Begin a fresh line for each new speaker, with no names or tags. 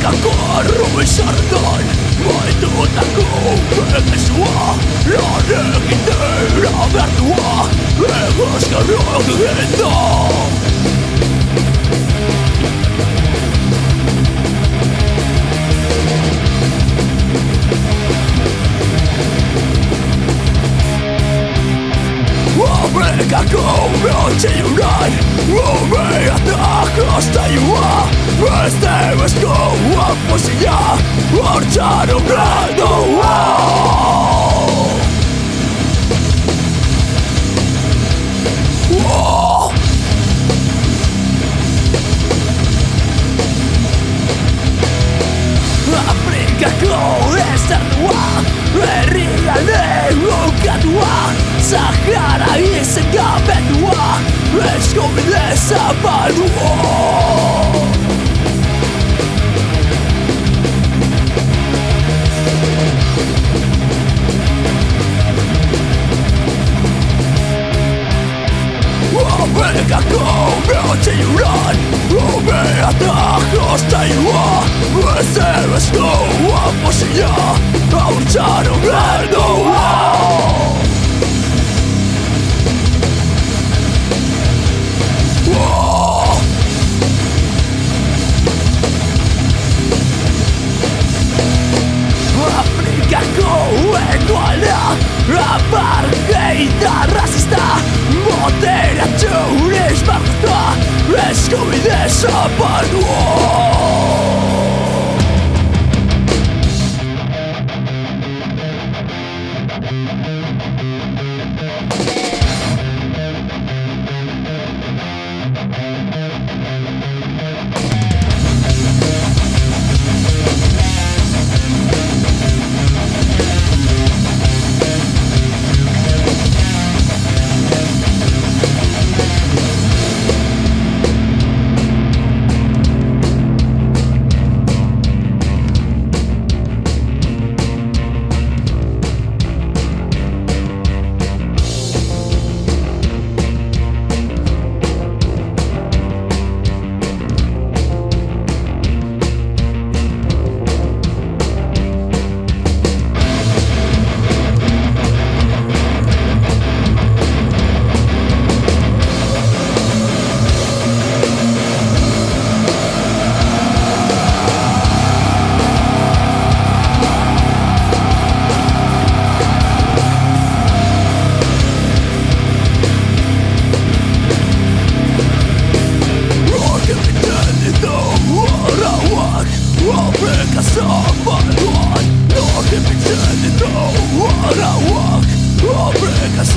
Как гору и шардон Мой тут такой Orcharo Grado Whoa! Afrikako estatua Herrialde ukatua Sahara izen gabetua Eskobide zabalua Amerikako Ciuran Umeata Kostajua Westewesko Aposia Aurtsaro Gerdoa Scooby-Doo,